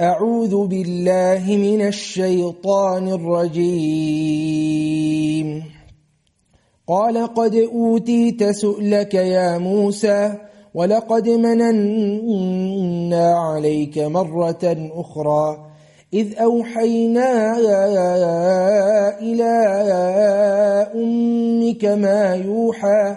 أعوذ بالله من الشيطان الرجيم. قال قد أوتيت سؤلك يا موسى ولقد مننا عليك مرة أخرى إذ أوحينا إلى أمك ما يوحى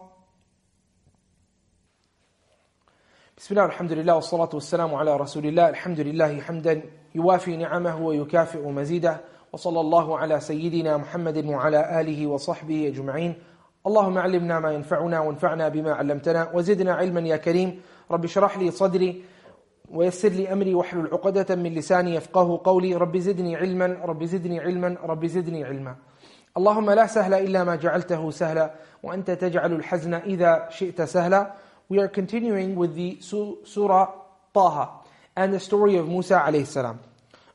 بسم الله والحمد لله والصلاة والسلام على رسول الله. الحمد لله حمدا يوافي نعمه ويكافئ مزيده. وصلى الله على سيدنا محمد وعلى آله وصحبه أجمعين. اللهم علمنا ما ينفعنا وانفعنا بما علمتنا. وزدنا علما يا كريم. رب اشرح لي صدري ويسر لي أمري. واحلل عقدة من لساني يفقه قولي. رب زدني علما. رب زدني علما. رب زدني علما. اللهم لا سهل إلا ما جعلته سهلا. وأنت تجعل الحزن إذا شئت سهلا. We are continuing with the Surah Taha and the story of Musa alayhi salam.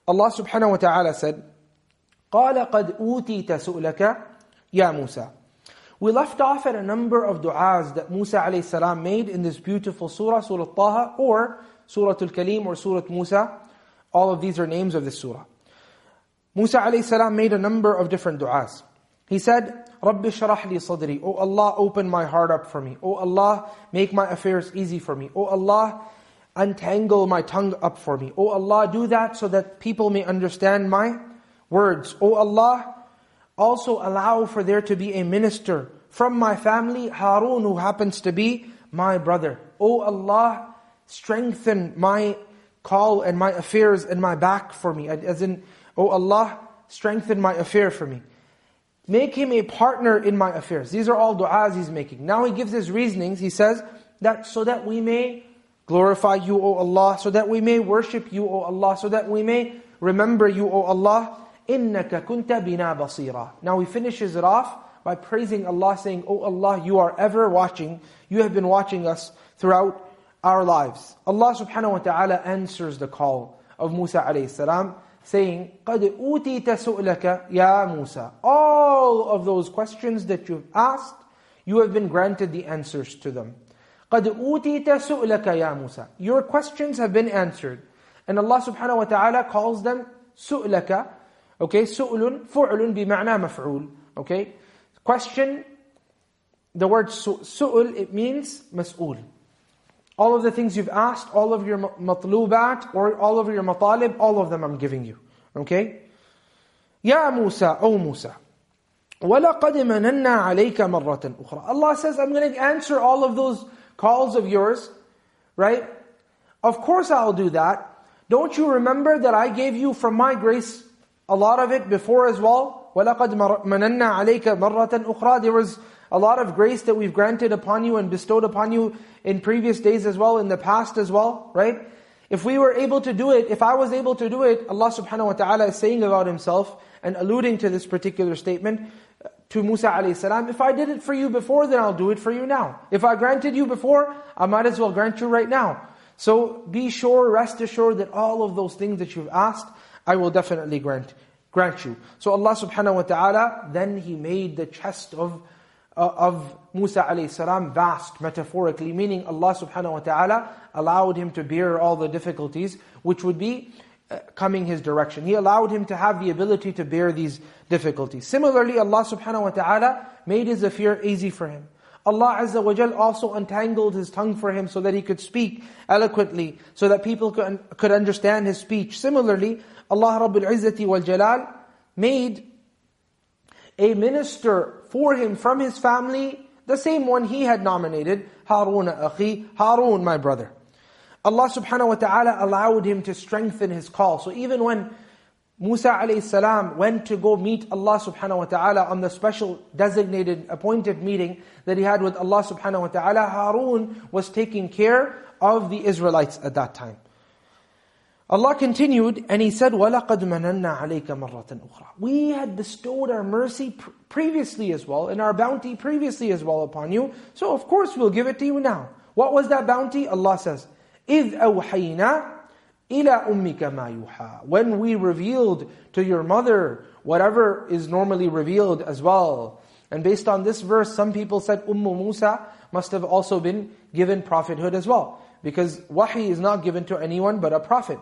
Allah subhanahu wa ta'ala said, قَالَ قَدْ أُوتِيتَ سُؤْلَكَ يَا Musa. We left off at a number of du'as that Musa alayhi salam made in this beautiful surah, Surah Taha, or Surah Al-Kalim, or Surah Musa. All of these are names of this surah. Musa alayhi salam made a number of different du'as. He said, Rabbi sharah sadri. O Allah, open my heart up for me. O Allah, make my affairs easy for me. O Allah, untangle my tongue up for me. O Allah, do that so that people may understand my words. O Allah, also allow for there to be a minister from my family, Harun, who happens to be my brother. O Allah, strengthen my call and my affairs and my back for me. As in, O Allah, strengthen my affair for me. Make him a partner in my affairs. These are all du'as he's making. Now he gives his reasonings. He says that so that we may glorify you, O Allah, so that we may worship you, O Allah, so that we may remember you, O Allah. إِنَّكَ كُنْتَ بِنَا بَصِيرًا Now he finishes it off by praising Allah, saying, O Allah, you are ever watching. You have been watching us throughout our lives. Allah subhanahu wa ta'ala answers the call of Musa alayhi salam saying, قَدْ أُوتِيتَ سُؤْلَكَ يَا Musa. All of those questions that you've asked, you have been granted the answers to them. قَدْ أُوتِيتَ سُؤْلَكَ يَا Musa. Your questions have been answered. And Allah subhanahu wa ta'ala calls them سُؤْلَكَ. Okay, سُؤْلٌ فُعْلٌ بِمَعْنَى مَفْعُولٌ. Okay, question, the word su'ul, it means mas'ul. All of the things you've asked, all of your matlubat, or all of your matalib, all of them I'm giving you. Okay? Ya Musa, O Musa. وَلَقَدْ مَنَنَّا عَلَيْكَ مَرَّةً أُخْرى Allah says, I'm going to answer all of those calls of yours, right? Of course I'll do that. Don't you remember that I gave you from my grace a lot of it before as well? وَلَقَدْ مَنَنَّا عَلَيْكَ مَرَّةً أُخْرى There was a lot of grace that we've granted upon you and bestowed upon you in previous days as well, in the past as well, right? If we were able to do it, if I was able to do it, Allah subhanahu wa ta'ala is saying about Himself and alluding to this particular statement to Musa alayhi salam, if I did it for you before, then I'll do it for you now. If I granted you before, I might as well grant you right now. So be sure, rest assured that all of those things that you've asked, I will definitely grant, grant you. So Allah subhanahu wa ta'ala, then He made the chest of uh, of Musa alayhi salam vast, metaphorically, meaning Allah subhanahu wa ta'ala allowed him to bear all the difficulties which would be uh, coming his direction. He allowed him to have the ability to bear these difficulties. Similarly, Allah subhanahu wa ta'ala made his affair easy for him. Allah Azza wa Jal also untangled his tongue for him so that he could speak eloquently, so that people could, could understand his speech. Similarly, Allah Rabbul Izzati wal Jalal made a minister for him from his family, the same one he had nominated, Harun akhi, Harun my brother. Allah subhanahu wa ta'ala allowed him to strengthen his call. So even when Musa alayhi salam went to go meet Allah subhanahu wa ta'ala on the special designated appointed meeting that he had with Allah subhanahu wa ta'ala, Harun was taking care of the Israelites at that time. Allah continued and He said, وَلَقَدْ مَنَنَّا عَلَيْكَ مَرَّةً أُخْرَى We had bestowed our mercy pr- previously as well, and our bounty previously as well upon you. So of course we'll give it to you now. What was that bounty? Allah says, إِذْ أَوْحَيْنَا إِلَىٰ أُمِّكَ مَا يُوحَى When we revealed to your mother whatever is normally revealed as well. And based on this verse, some people said Ummu Musa must have also been given prophethood as well. Because wahi is not given to anyone but a prophet.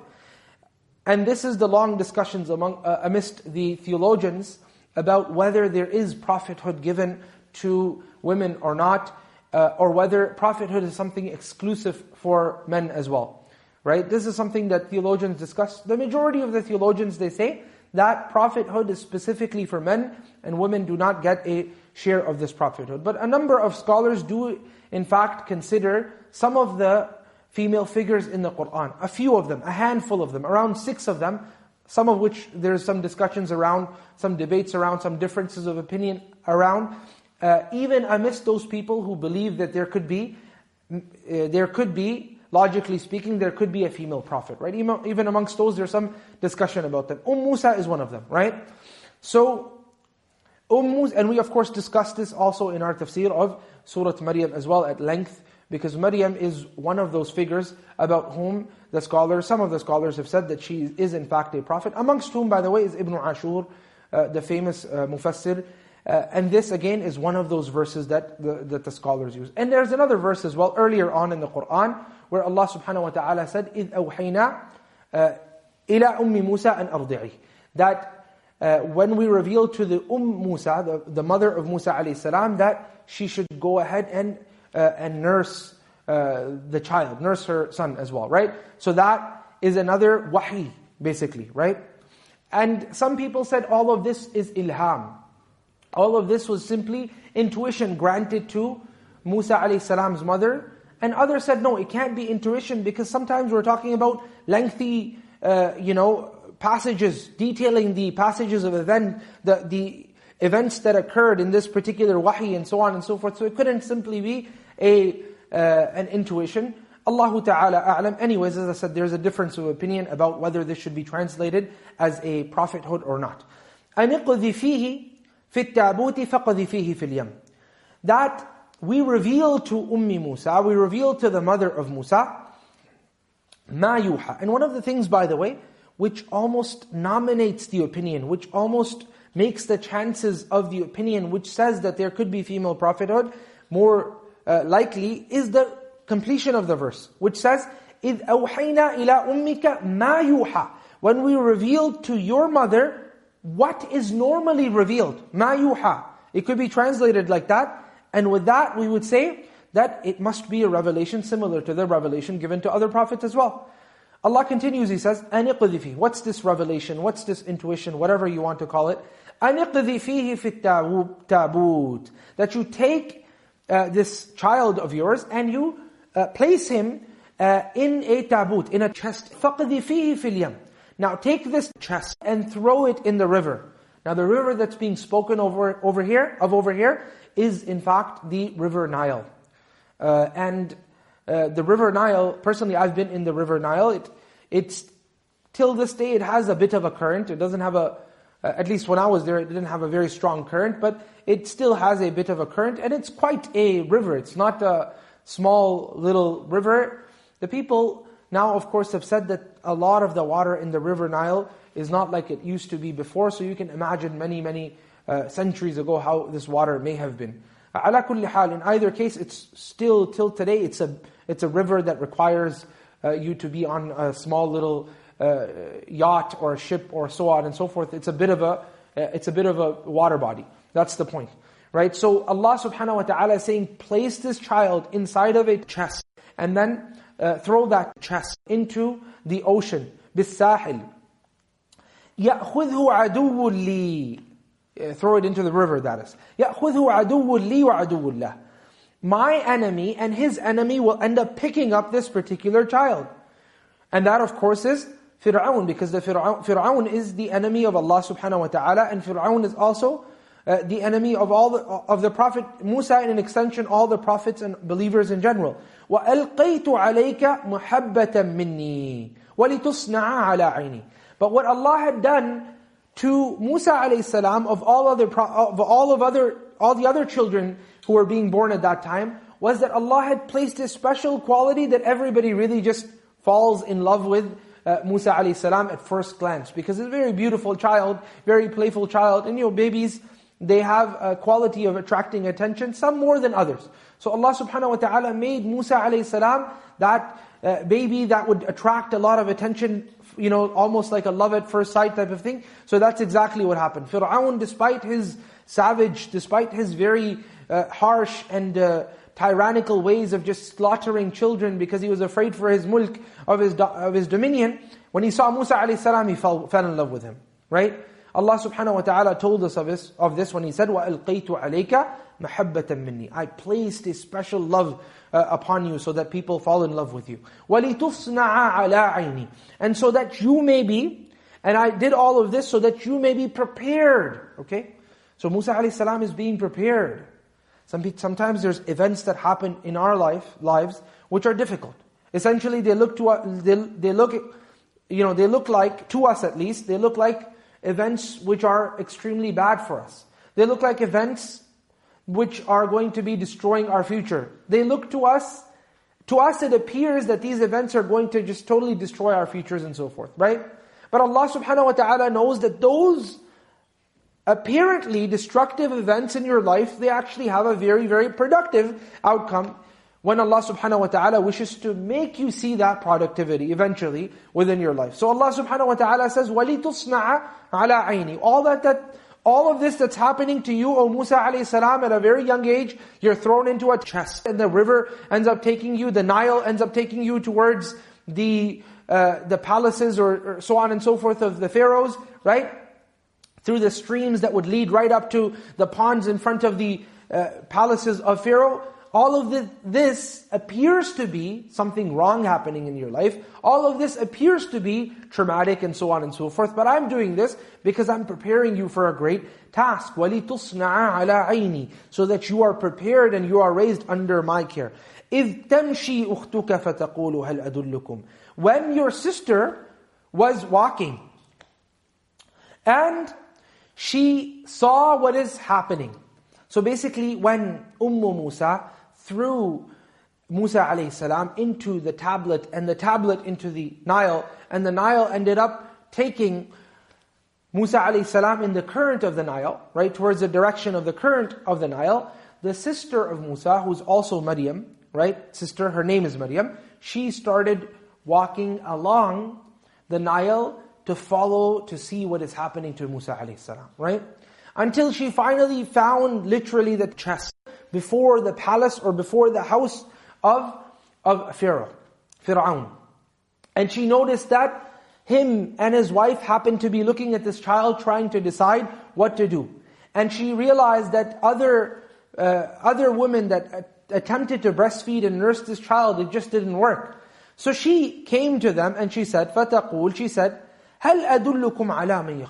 And this is the long discussions among uh, amidst the theologians about whether there is prophethood given to women or not, uh, or whether prophethood is something exclusive for men as well. Right? This is something that theologians discuss. The majority of the theologians, they say that prophethood is specifically for men, and women do not get a share of this prophethood. But a number of scholars do, in fact, consider some of the female figures in the Qur'an. A few of them, a handful of them, around six of them, some of which there's some discussions around, some debates around, some differences of opinion around. Uh, even amidst those people who believe that there could be, uh, there could be, logically speaking, there could be a female prophet, right? Even, amongst those, there's some discussion about them. Umm Musa is one of them, right? So, Umm Musa, and we of course discussed this also in our tafsir of Surah Maryam as well at length, because Maryam is one of those figures about whom the scholars, some of the scholars have said that she is in fact a prophet, amongst whom, by the way, is Ibn Ashur, uh, the famous uh, Mufassir. Uh, and this again is one of those verses that the, that the scholars use. And there's another verse as well, earlier on in the Qur'an, where Allah subhanahu wa ta'ala said, إِذْ أَوْحَيْنَا إِلَىٰ أُمِّ مُوسَىٰ أَنْ أَرْضِعِهِ That uh, when we revealed to the Umm Musa, the, the mother of Musa alayhi salam, that she should go ahead and uh, and nurse uh, the child, nurse her son as well, right? So that is another wahi, basically, right? And some people said all of this is ilham. All of this was simply intuition granted to Musa alayhi salam's mother. And others said, no, it can't be intuition because sometimes we're talking about lengthy, uh, you know, passages, detailing the passages of event, the, the events that occurred in this particular wahi and so on and so forth. So it couldn't simply be a uh, an intuition. Allahu Ta'ala a'lam. Anyways, as I said, there's a difference of opinion about whether this should be translated as a prophethood or not. فِي التَّابُوتِ فِي الْيَمِّ That we reveal to Ummi Musa, we reveal to the mother of Musa, مَا يُوحَى And one of the things, by the way, which almost nominates the opinion, which almost makes the chances of the opinion which says that there could be female prophethood more uh, likely is the completion of the verse, which says, إِذْ أَوْحَيْنَا إِلَىٰ أُمِّكَ مَا يُوحَى When we revealed to your mother what is normally revealed, مَا يُوحَى It could be translated like that, and with that we would say that it must be a revelation similar to the revelation given to other prophets as well. Allah continues, He says, أَنِقْذِ What's this revelation? What's this intuition? Whatever you want to call it. أَنِقْذِ فِيهِ فِي التَّابُوتِ That you take uh, this child of yours and you uh, place him uh, in a tabut, in a chest. فَقْذِ فِيهِ فِي الْيَمْ Now take this chest and throw it in the river. Now the river that's being spoken over, over here, of over here, is in fact the river Nile. Uh, and uh, the river Nile, personally I've been in the river Nile, it, it's, till this day it has a bit of a current, it doesn't have a, uh, at least when I was there, it didn't have a very strong current, but it still has a bit of a current, and it's quite a river, it's not a small little river. The people now of course have said that a lot of the water in the river Nile is not like it used to be before, so you can imagine many, many uh, centuries ago how this water may have been. In either case, it's still, till today, it's a, it's a river that requires uh, you to be on a small little uh, yacht or a ship or so on and so forth. It's a bit of a, uh, it's a bit of a water body. That's the point. Right? So Allah subhanahu wa ta'ala is saying, place this child inside of a chest and then uh, throw that chest into the ocean. بِالسَّاحِلِ يَأْخُذْهُ عَدُوٌّ لِي Throw it into the river, that is. يَأْخُذْهُ عَدُوٌّ لِي وَعَدُوٌّ اللَّهِ My enemy and his enemy will end up picking up this particular child. And that of course is Fir'aun, because the Fir'aun, Fir'aun is the enemy of Allah subhanahu wa ta'ala, and Fir'aun is also uh, the enemy of all the, of the Prophet Musa, and in extension, all the prophets and believers in general. وَأَلْقَيْتُ عَلَيْكَ مُحَبَّةً مِّنِّي وَلِتُصْنَعَ عَلَىٰ عَيْنِي But what Allah had done to Musa alayhi salam of all other of all of other all the other children who were being born at that time was that Allah had placed a special quality that everybody really just falls in love with uh, Musa alayhi at first glance because it's a very beautiful child, very playful child, and you know babies they have a quality of attracting attention, some more than others. So Allah subhanahu wa ta'ala made Musa alayhi that uh, baby that would attract a lot of attention, you know, almost like a love at first sight type of thing. So that's exactly what happened. Fir'aun, despite his savage, despite his very uh, harsh and uh, tyrannical ways of just slaughtering children because he was afraid for his mulk, of his, of his dominion, when he saw Musa alayhi salam, he fell, fell in love with him. Right? Allah subhanahu wa ta'ala told us of this, of this when He said, وَأَلْقَيْتُ عَلَيْكَ مَحَبَّةً مِنِّي I placed a special love uh, upon you so that people fall in love with you. وَلِتُصْنَعَ عَلَىٰ عَيْنِي And so that you may be, and I did all of this so that you may be prepared. Okay? So Musa alayhi salam is being prepared. Some, sometimes there's events that happen in our life, lives which are difficult. Essentially they look to, they, they look, you know, they look like, to us at least, they look like events which are extremely bad for us. They look like events which are going to be destroying our future. They look to us, to us it appears that these events are going to just totally destroy our futures and so forth, right? But Allah subhanahu wa ta'ala knows that those apparently destructive events in your life, they actually have a very, very productive outcome when Allah subhanahu wa ta'ala wishes to make you see that productivity eventually within your life. So Allah subhanahu wa ta'ala says, وَلِتُصْنَعَ عَلَىٰ عَيْنِي All that, that, all of this that's happening to you, O Musa alayhi salam, at a very young age, you're thrown into a chest, and the river ends up taking you, the Nile ends up taking you towards the, uh, the palaces or, or so on and so forth of the pharaohs, right? Through the streams that would lead right up to the ponds in front of the uh, palaces of Pharaoh all of the, this appears to be something wrong happening in your life. All of this appears to be traumatic and so on and so forth. But I'm doing this because I'm preparing you for a great task. وَلِتُصْنَعَ عَلَىٰ عَيْنِي So that you are prepared and you are raised under my care. إِذْ تَمْشِي أُخْتُكَ فَتَقُولُ هَلْ أَدُلُّكُمْ When your sister was walking, and she saw what is happening. So basically, when Umm Musa threw Musa alayhi into the tabut and the tabut into the Nile and the Nile ended up taking Musa alayhi in the current of the Nile, right, towards the direction of the current of the Nile. The sister of Musa, who's also Maryam, right, sister, her name is Maryam, she started walking along the Nile to follow, to see what is happening to Musa alayhi salam, right? Until she finally found literally the chest before the palace or before the house of, of Pharaoh, Fir'aun. And she noticed that him and his wife happened to be looking at this child trying to decide what to do. And she realized that other, uh, other women that attempted to breastfeed and nurse this child, it just didn't work. So she came to them and she said, فَتَقُول She said, هَلْ أَدُلُّكُمْ عَلَى مَنْ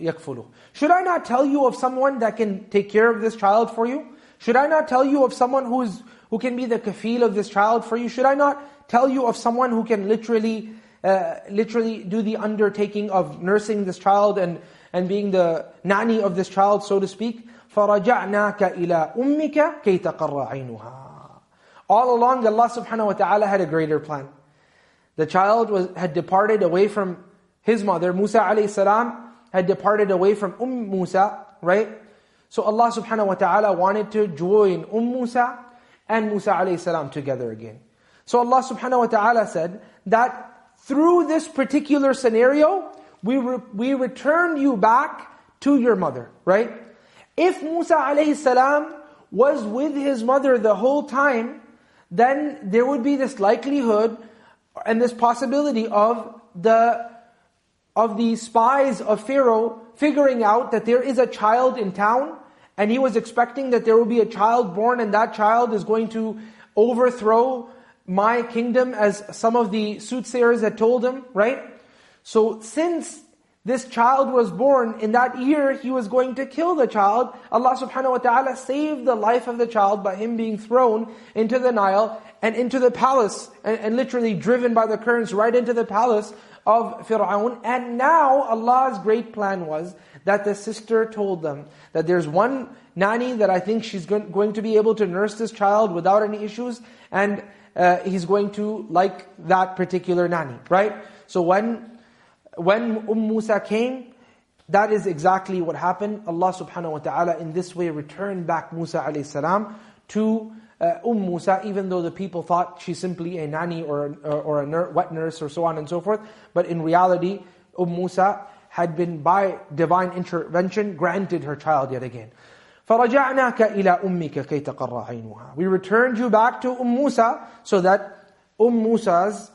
يَكْفُلُهُ Should I not tell you of someone that can take care of this child for you? Should I not tell you of someone who is who can be the kafil of this child for you? Should I not tell you of someone who can literally, uh, literally do the undertaking of nursing this child and, and being the nanny of this child, so to speak? فَرَجَعْنَاكَ إِلَىٰ أُمِّكَ كَيْ تَقَرَّ عَيْنُهَا All along Allah subhanahu wa ta'ala had a greater plan. The child was, had departed away from his mother, Musa alayhi salam, had departed away from Umm Musa, right? So Allah subhanahu wa ta'ala wanted to join Umm Musa and Musa alayhi salam together again. So Allah subhanahu wa ta'ala said that through this particular scenario, we, re we returned you back to your mother, right? If Musa alayhi salam was with his mother the whole time, then there would be this likelihood and this possibility of the of the spies of Pharaoh figuring out that there is a child in town and he was expecting that there will be a child born and that child is going to overthrow my kingdom as some of the soothsayers had told him, right? So since this child was born, in that year he was going to kill the child. Allah subhanahu wa ta'ala saved the life of the child by him being thrown into the Nile and into the palace, and, and literally driven by the currents right into the palace of Fir'aun. And now Allah's great plan was that the sister told them that there's one nanny that I think she's going to be able to nurse this child without any issues, and uh, he's going to like that particular nanny, right? So when when Umm Musa came, that is exactly what happened. Allah subhanahu wa ta'ala in this way returned back Musa alayhi salam to uh, Umm Musa, even though the people thought she's simply a nanny or, or, or a wet nurse or so on and so forth. But in reality, Umm Musa had been by divine intervention granted her child yet again. فَرَجَعْنَاكَ إِلَىٰ أُمِّكَ كَيْ تَقَرَّ عَيْنُهَا We returned you back to Umm Musa so that Umm Musa's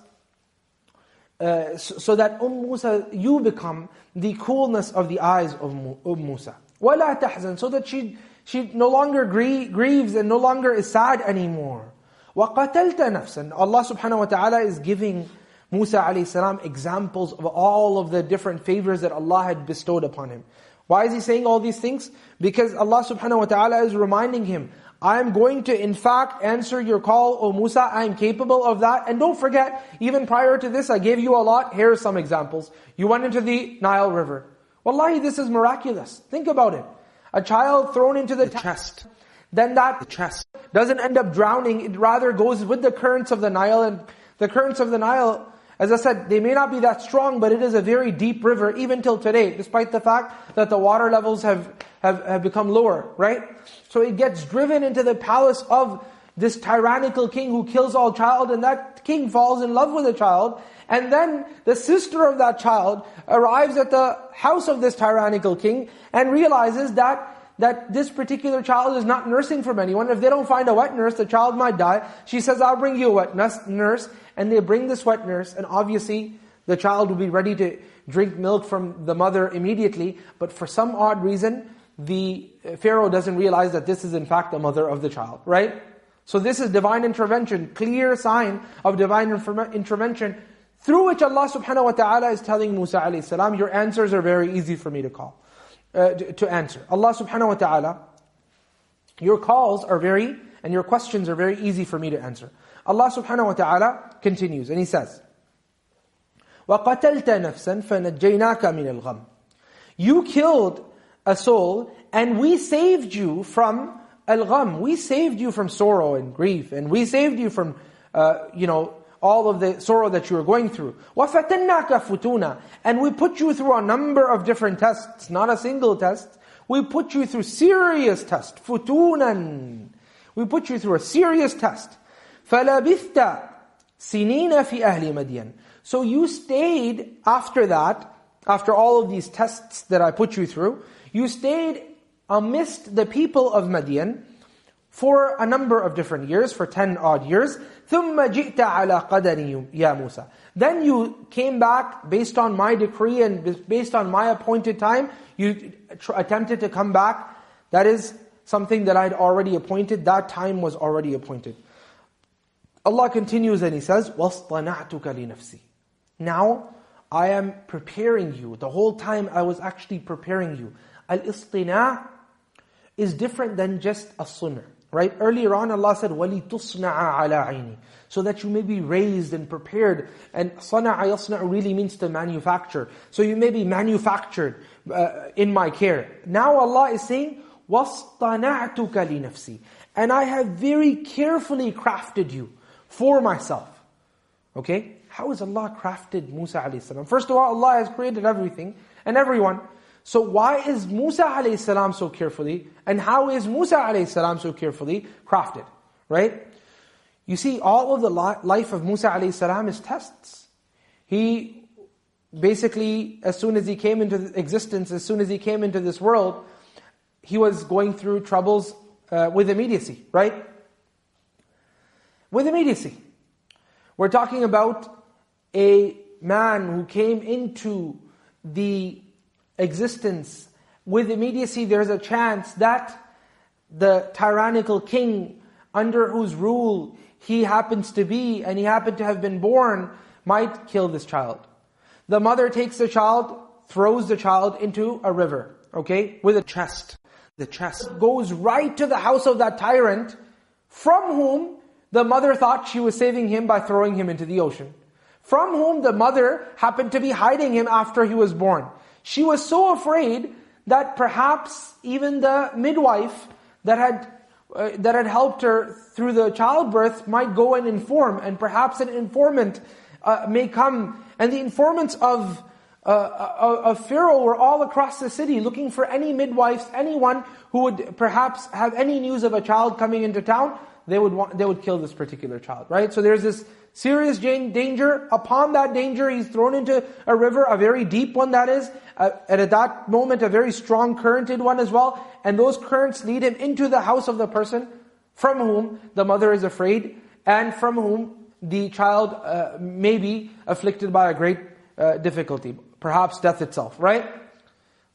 uh, so, that Umm Musa, you become the coolness of the eyes of Umm Musa. وَلَا تَحْزَنْ So that she, she no longer grieves and no longer is sad anymore. وَقَتَلْتَ نَفْسًا Allah subhanahu wa ta'ala is giving Musa alayhi salam examples of all of the different favors that Allah had bestowed upon him. Why is he saying all these things? Because Allah subhanahu wa ta'ala is reminding him, I am going to in fact answer your call, O Musa, I am capable of that. And don't forget, even prior to this, I gave you a lot. Here are some examples. You went into the Nile River. Wallahi, this is miraculous. Think about it. A child thrown into the, the chest. Then that the chest doesn't end up drowning. It rather goes with the currents of the Nile. And the currents of the Nile as I said, they may not be that strong, but it is a very deep river, even till today, despite the fact that the water levels have, have, have become lower, right? So it gets driven into the palace of this tyrannical king who kills all child, and that king falls in love with the child, and then the sister of that child arrives at the house of this tyrannical king, and realizes that that this particular child is not nursing from anyone. If they don't find a wet nurse, the child might die. She says, I'll bring you a wet nurse. And they bring this wet nurse, and obviously the child will be ready to drink milk from the mother immediately. But for some odd reason, the Pharaoh doesn't realize that this is in fact the mother of the child, right? So this is divine intervention, clear sign of divine intervention through which Allah subhanahu wa ta'ala is telling Musa alayhi salam, your answers are very easy for me to call uh, to answer. Allah subhanahu wa ta'ala, your calls are very, and your questions are very easy for me to answer. Allah subhanahu wa ta'ala continues, and He says, وَقَتَلْتَ نَفْسًا فَنَجَّيْنَاكَ مِنَ الْغَمِّ You killed a soul, and we saved you from al-gham. We saved you from sorrow and grief, and we saved you from, uh, you know, all of the sorrow that you were going through. وَفَتَنَّاكَ فُتُونَا And we put you through a number of different tests, not a single test. We put you through serious test, فُتُونًا We put you through a serious test. فَلَبِثْتَ سِنِينَ فِي أَهْلِ مَدْيَنَ So you stayed after that, after all of these tests that I put you through, you stayed amidst the people of Madian for a number of different years, for 10 odd years. ثُمَّ جِئْتَ عَلَى قَدَرِ يَا مُوسَى Then you came back based on my decree and based on my appointed time, you attempted to come back. That is something that I had already appointed. That time was already appointed. Allah continues and He says, وَاصْطَنَعْتُكَ لِنَفْسِي Now, I am preparing you. The whole time I was actually preparing you. Al-istina' is different than just a sunnah Right? Earlier on Allah said, وَلِتُصْنَعَ عَلَىٰ عَيْنِي So that you may be raised and prepared. And صَنَعَ يَصْنَعُ really means to manufacture. So you may be manufactured uh, in my care. Now Allah is saying, وَاصْطَنَعْتُكَ لِنَفْسِي And I have very carefully crafted you for myself. Okay? How has Allah crafted Musa a.s.? First of all, Allah has created everything and everyone. So why is Musa a.s. so carefully, and how is Musa a.s. so carefully crafted? Right? You see, all of the life of Musa a.s. is tests. He basically, as soon as he came into existence, as soon as he came into this world, he was going through troubles uh, with immediacy, right? With immediacy. We're talking about a man who came into the existence with immediacy, there's a chance that the tyrannical king under whose rule he happens to be and he happened to have been born might kill this child. The mother takes the child, throws the child into a river, okay, with a chest. The chest goes right to the house of that tyrant from whom the mother thought she was saving him by throwing him into the ocean. From whom the mother happened to be hiding him after he was born. She was so afraid that perhaps even the midwife that had uh, that had helped her through the childbirth might go and inform, and perhaps an informant uh, may come. And the informants of uh, uh of Pharaoh were all across the city looking for any midwives, anyone who would perhaps have any news of a child coming into town. They would want, they would kill this particular child, right? So there's this serious danger. Upon that danger, he's thrown into a river, a very deep one that is, uh, and at that moment a very strong currented one as well. And those currents lead him into the house of the person from whom the mother is afraid, and from whom the child uh, may be afflicted by a great uh, difficulty, perhaps death itself, right?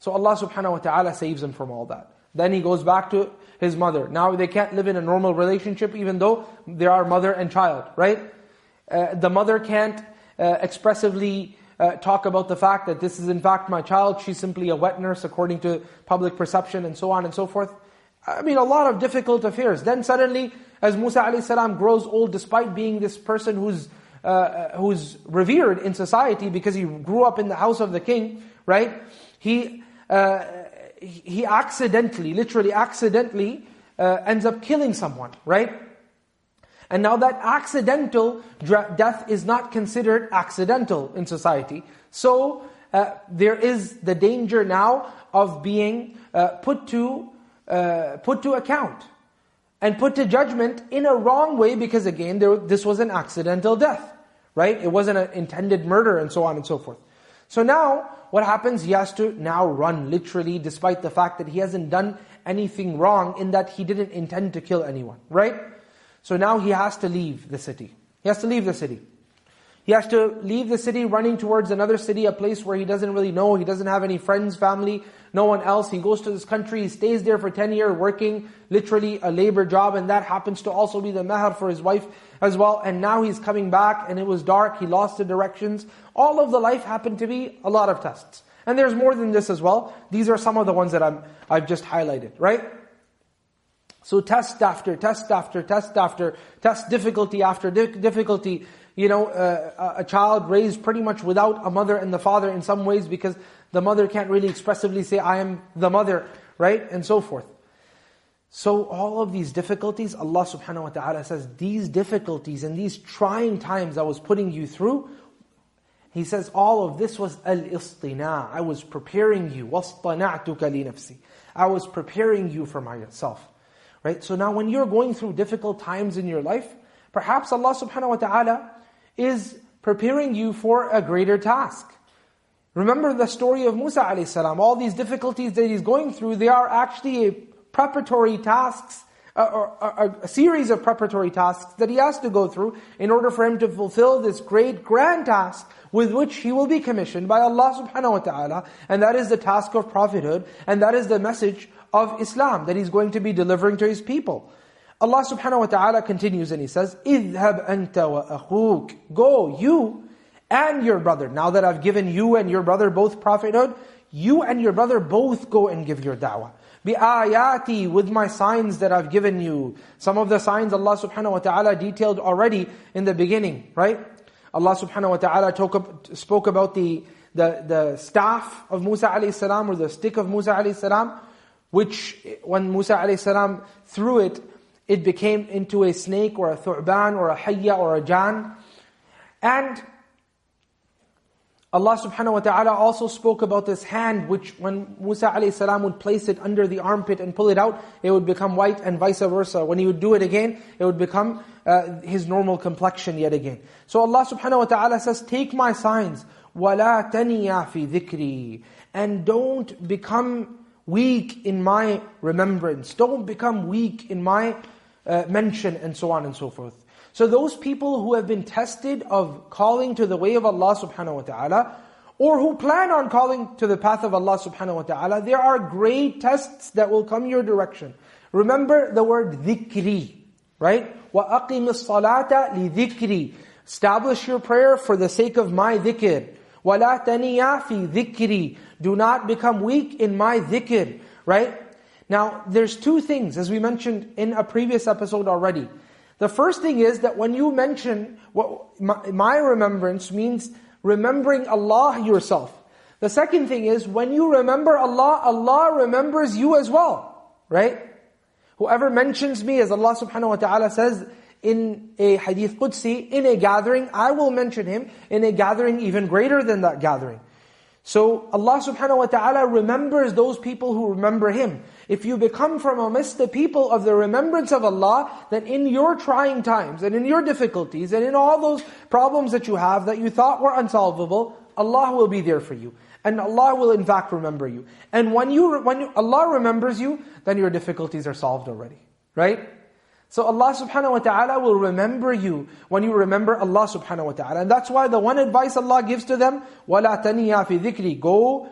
So Allah subhanahu wa ta'ala saves him from all that. Then he goes back to his mother. Now they can't live in a normal relationship even though they are mother and child, right? Uh, the mother can't uh, expressively uh, talk about the fact that this is in fact my child, she's simply a wet nurse according to public perception and so on and so forth. I mean, a lot of difficult affairs. Then suddenly, as Musa a.s. grows old, despite being this person who's uh, who's revered in society because he grew up in the house of the king, right? He uh, he accidentally, literally accidentally, uh, ends up killing someone, right? And now that accidental death is not considered accidental in society. So uh, there is the danger now of being uh, put to uh, put to account and put to judgment in a wrong way because again there, this was an accidental death, right? It wasn't an intended murder and so on and so forth. So now what happens? He has to now run literally despite the fact that he hasn't done anything wrong in that he didn't intend to kill anyone, right? So now he has to leave the city. He has to leave the city. He has to leave the city running towards another city, a place where he doesn't really know, he doesn't have any friends, family, no one else. He goes to this country, he stays there for 10 years working literally a labor job and that happens to also be the mahar for his wife as well. And now he's coming back and it was dark, he lost the directions. All of the life happened to be a lot of tests. And there's more than this as well. These are some of the ones that I'm, I've just highlighted, right? So test after test after test after test, difficulty after difficulty. You know, uh, a child raised pretty much without a mother and the father in some ways because the mother can't really expressively say, I am the mother, right? And so forth. So all of these difficulties, Allah subhanahu wa ta'ala says, these difficulties and these trying times I was putting you through, He says all of this was al-istina. I was preparing you. وَاصْطَنَعْتُكَ لِنَفْسِي I was preparing you for myself. Right? So now when you're going through difficult times in your life, perhaps Allah subhanahu wa ta'ala is preparing you for a greater task. Remember the story of Musa alayhi salam. All these difficulties that he's going through, they are actually preparatory tasks, or a, a series of preparatory tasks that he has to go through in order for him to fulfill this great grand task with which he will be commissioned by Allah subhanahu wa ta'ala. And that is the task of prophethood, and that is the message of Islam that he's going to be delivering to his people. Allah subhanahu wa ta'ala continues and he says, اِذْهَبْ أَنْتَ وَأَخُوكَ Go, you and your brother. Now that I've given you and your brother both prophethood, you and your brother both go and give your da'wah. بِآيَاتِي With my signs that I've given you. Some of the signs Allah subhanahu wa ta'ala detailed already in the beginning, right? Allah subhanahu wa ta'ala spoke about the, the, the staff of Musa alayhi salam or the stick of Musa alayhi salam, which when Musa alayhi salam threw it, it became into a snake or a thu'ban or a hayya or a jan. And Allah subhanahu wa ta'ala also spoke about this hand which when Musa alayhi salam would place it under the armpit and pull it out, it would become white and vice versa. When he would do it again, it would become uh, his normal complexion yet again. So Allah subhanahu wa ta'ala says, take my signs, وَلَا تَنِيَا فِي ذِكْرِي And don't become weak in my remembrance. Don't become weak in my uh, mention and so on and so forth. So those people who have been tested of calling to the way of Allah subhanahu wa ta'ala, or who plan on calling to the path of Allah subhanahu wa ta'ala, there are great tests that will come your direction. Remember the word dhikri, right? وَأَقِمِ الصَّلَاةَ لِذِكْرِ Establish your prayer for the sake of my dhikr. وَلَا تَنِيَا فِي ذِكْرِ Do not become weak in my dhikr, right? Now, there's two things, as we mentioned in a previous episode already. The first thing is that when you mention, what my, my remembrance means remembering Allah yourself. The second thing is, when you remember Allah, Allah remembers you as well. Right? Whoever mentions me, as Allah subhanahu wa ta'ala says in a hadith Qudsi, in a gathering, I will mention Him in a gathering even greater than that gathering. So Allah subhanahu wa ta'ala remembers those people who remember Him. If you become from amidst the people of the remembrance of Allah, then in your trying times, and in your difficulties, and in all those problems that you have that you thought were unsolvable, Allah will be there for you. And Allah will in fact remember you. And when you when Allah remembers you, then your difficulties are solved already. Right? So Allah subhanahu wa ta'ala will remember you when you remember Allah subhanahu wa ta'ala. And that's why the one advice Allah gives to them, وَلَا تَنِيَا فِي ذِكْرِ Go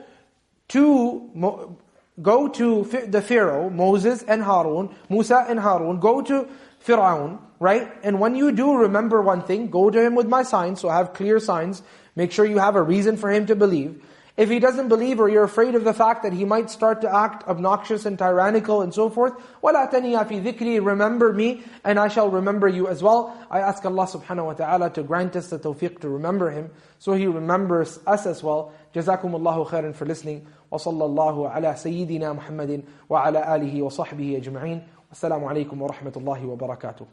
to, go to the Pharaoh, Moses and Harun, Musa and Harun, go to Fir'aun, right? And when you do remember one thing, go to him with my signs, so have clear signs, make sure you have a reason for him to believe. If he doesn't believe or you're afraid of the fact that he might start to act obnoxious and tyrannical and so forth, وَلَا تَنِيَا فِي ذِكْرِي Remember me and I shall remember you as well. I ask Allah subhanahu wa ta'ala to grant us the tawfiq to remember Him, so He remembers us as well. جزاكم الله خيرا for listening. وصلى الله على سيدنا محمد وعلى آله وصحبه أجمعين. والسلام عليكم ورحمة الله وبركاته.